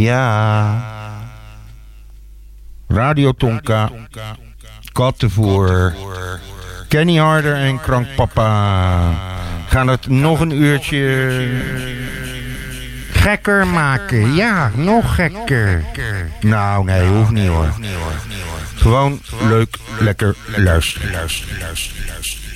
Ja. Radio Tonka. Kattenvoer. Kenny Harder en Krankpapa gaan het nog een uurtje gekker maken. Ja, nog gekker. Nou, nee, hoeft niet hoor. Gewoon leuk, lekker luisteren. luisteren, luisteren, luisteren.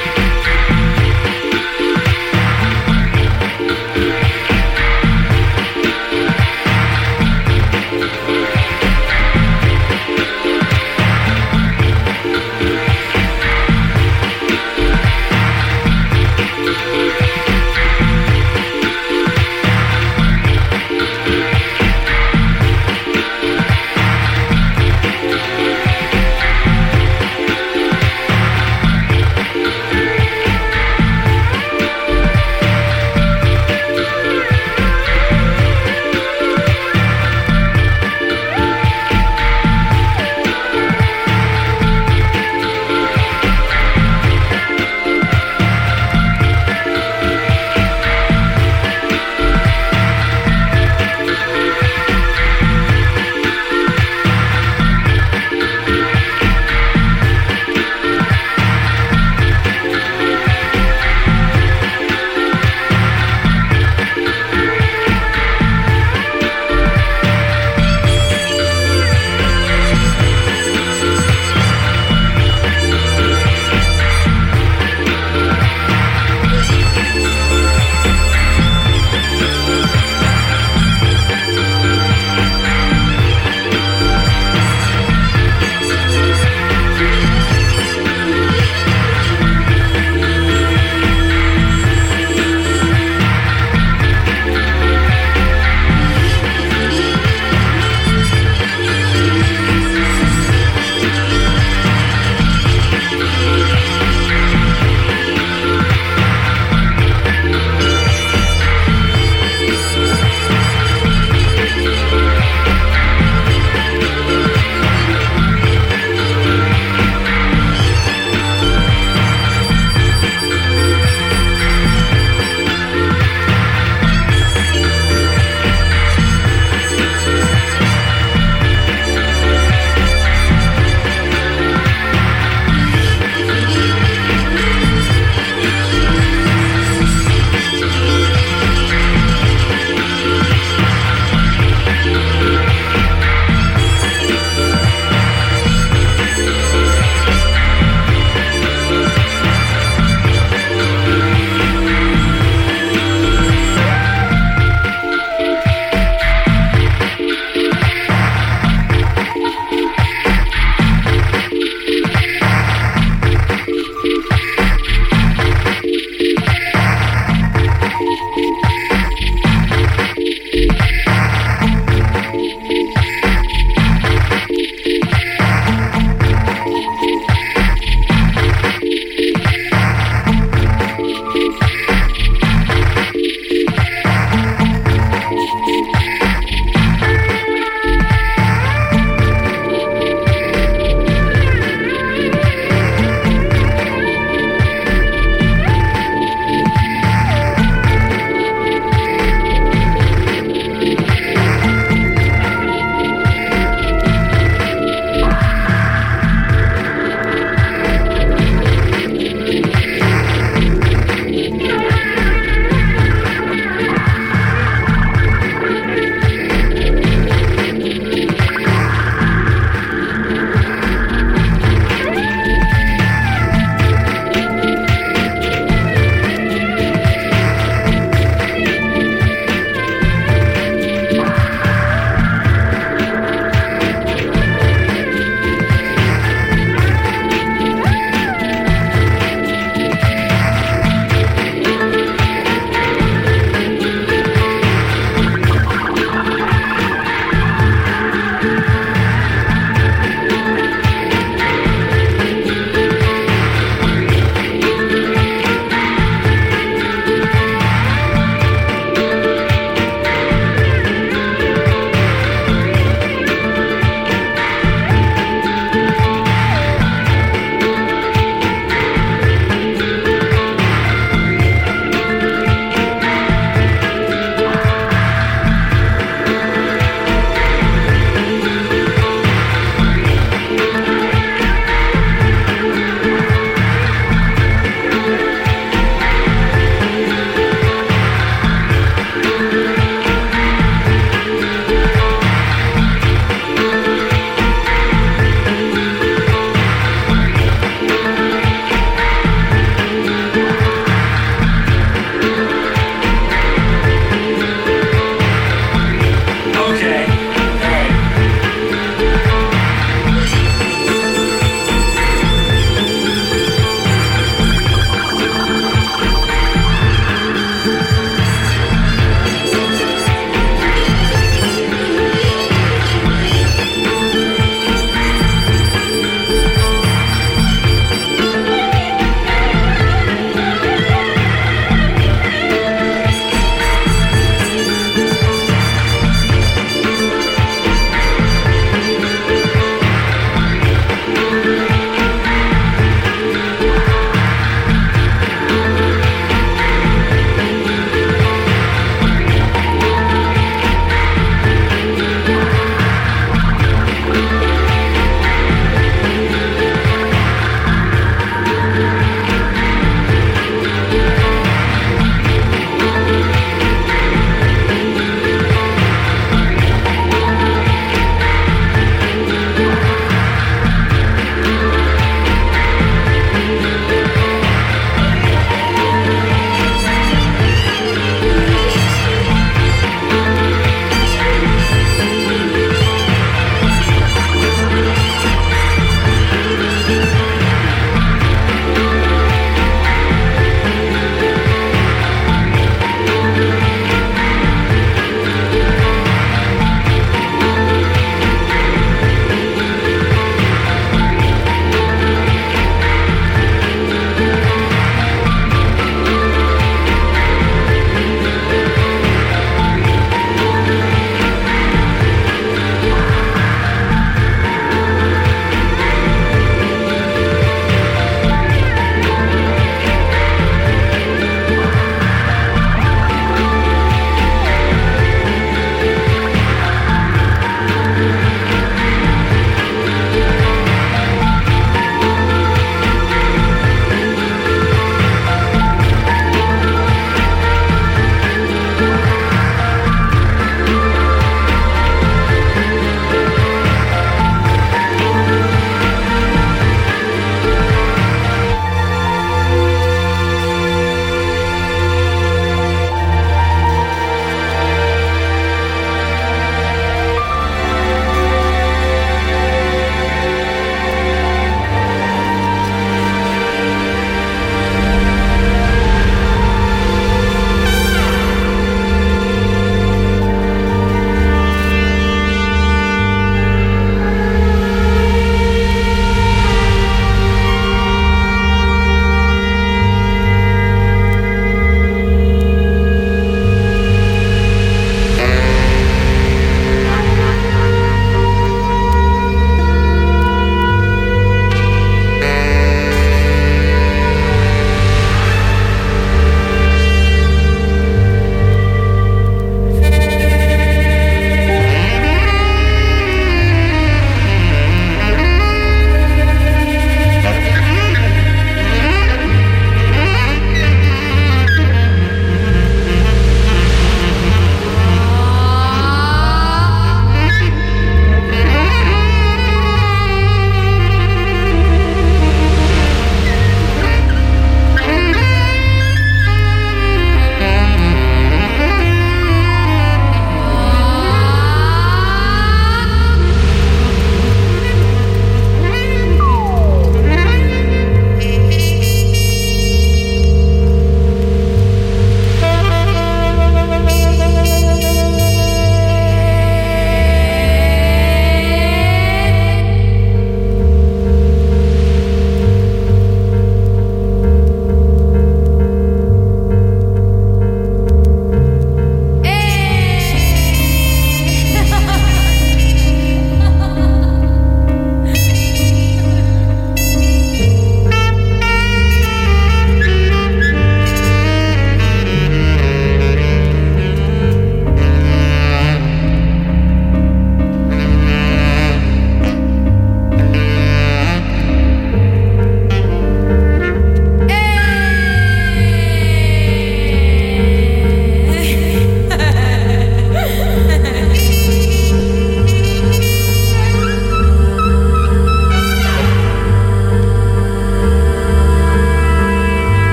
Bye.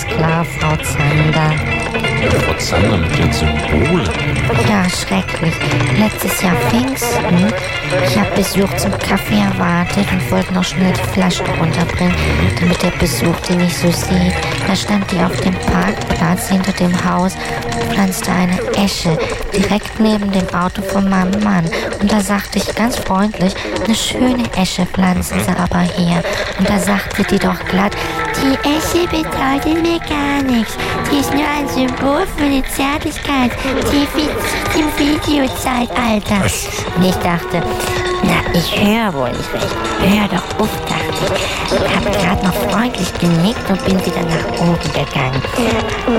Ja, ist klar, Frau Zander. Frau Zander mit den Symbolen. Ja, schrecklich. Letztes Jahr Pfingsten. Ich habe Besuch zum Kaffee erwartet und wollte noch schnell die Flaschen runterbringen, damit der Besuch die nicht so sieht. Da stand die auf dem Parkplatz hinter dem Haus und pflanzte eine Esche direkt neben dem Auto von meinem Mann. Und da sagte ich ganz freundlich, eine schöne Esche pflanzen Sie aber hier. Und da sagte die doch glatt, die Esche bedeutet mir gar nichts. Die ist nur ein Symbol für die Zärtlichkeit, die im Videozeitalter. Und ich dachte, na, ich höre wohl nicht recht. Hör doch auf, dachte ich. Habe gerade noch freundlich genickt und bin wieder nach oben gegangen.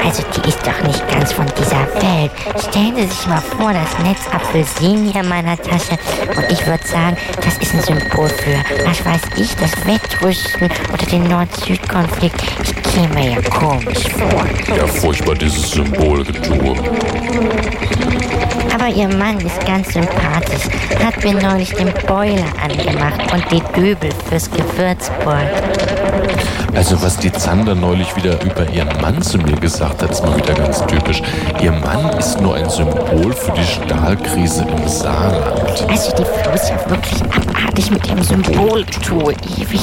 Also die ist doch nicht ganz von dieser Welt. Stellen Sie sich mal vor, das Netz Apfelsinen hier in meiner Tasche. Und ich würde sagen, das ist ein Symbol für, was weiß ich, das Wettrüsten oder den Nord-Süd-Konflikt. Ich käme ja komisch vor. Ja, furchtbar dieses Symbolgetue. Aber ihr Mann ist ganz sympathisch. Hat mir neulich den Boiler angemacht und die Dübel fürs Gewürzbrot. Also was die Zander neulich wieder über ihren Mann zu mir gesagt hat, ist mal wieder ganz typisch. Ihr Mann ist nur ein Symbol für die Stahlkrise im Saarland. Also die Frau ist ja wirklich abartig mit ihrem Symbolgetue. Ewig.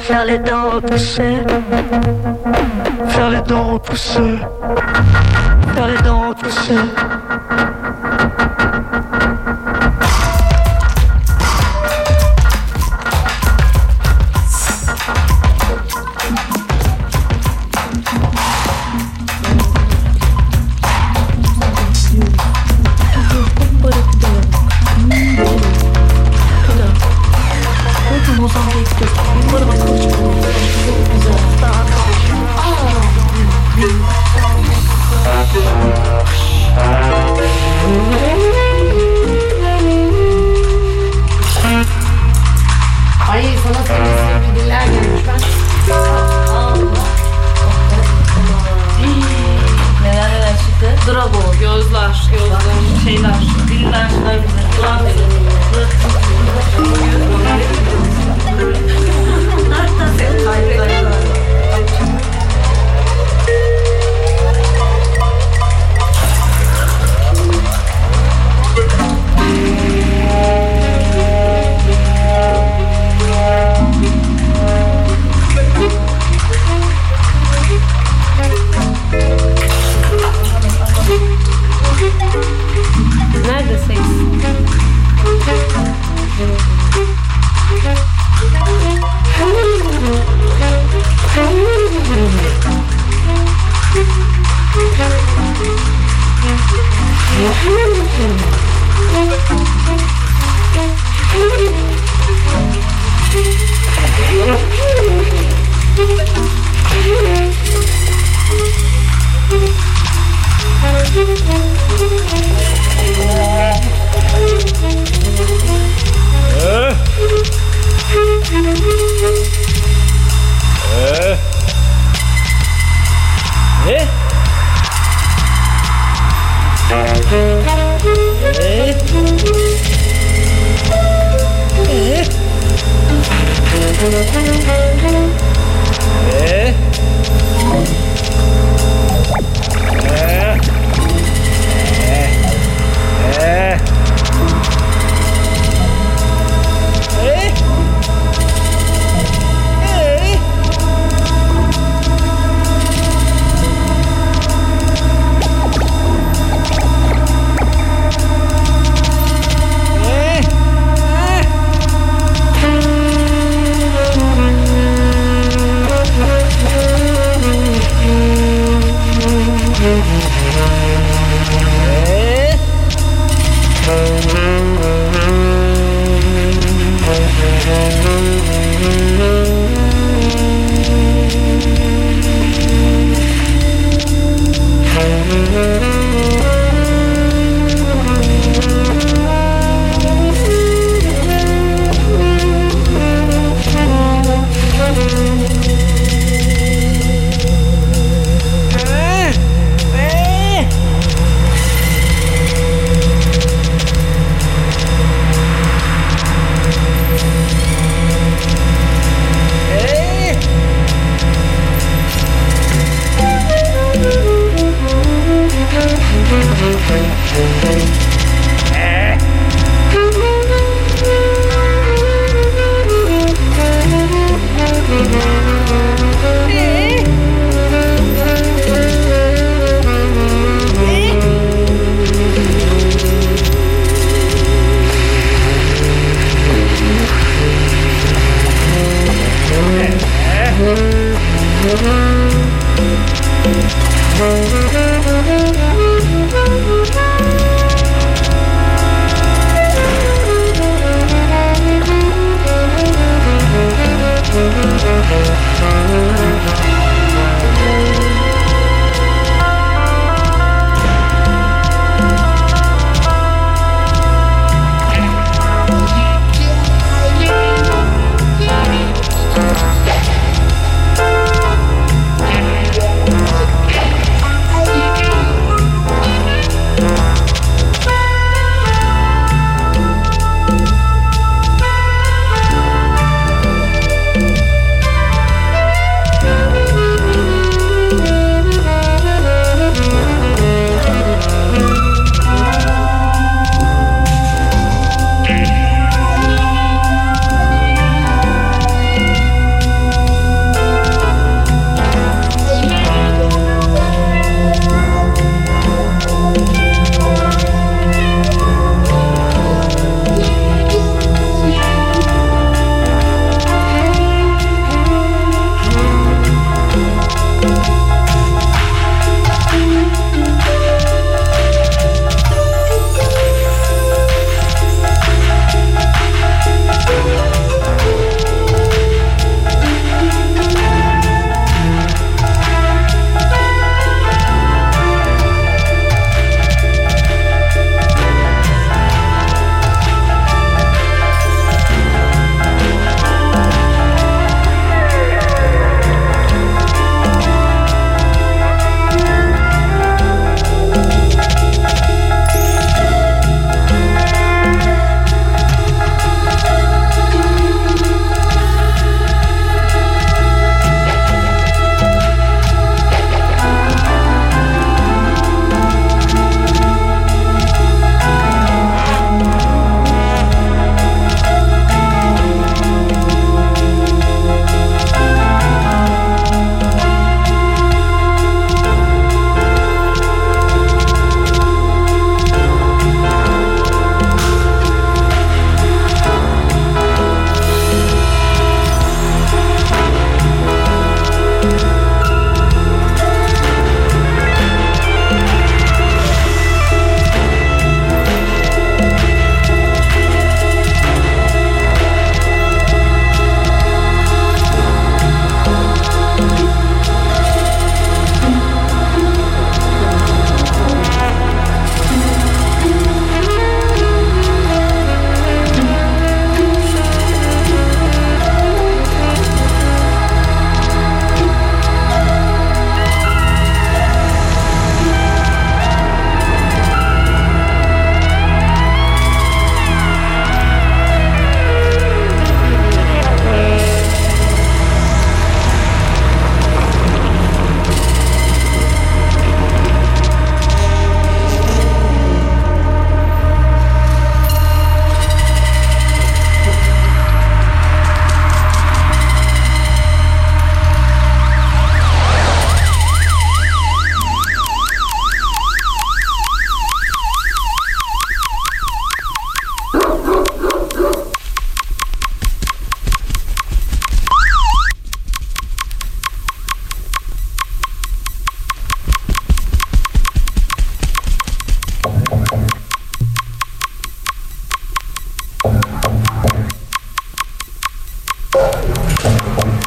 Faire les dents repousser. Faire les dents repousser. Faire les dents repousser.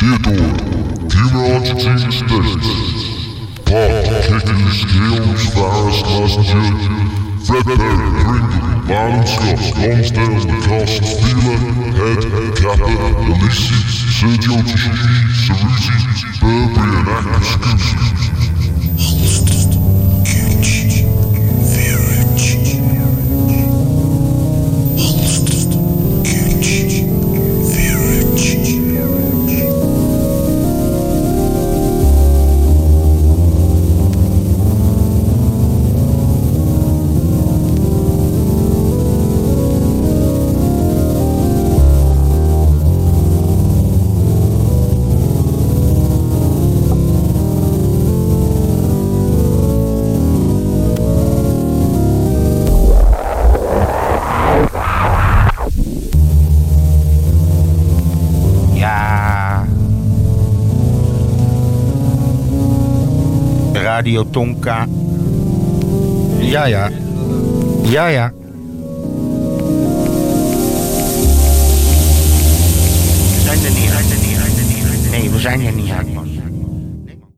Theodore, Demonology State, Pop, Kicking Scales, Virus, Messenger, Redbear, Pringle, Balanska, Lonsdale, Mikasa, Fila, Head, Kappa, Elisi, Sergio Tashiki, Cerruti, Burberry, and Akaskusi. Radio Tonka. Ja, ja. Ja, ja.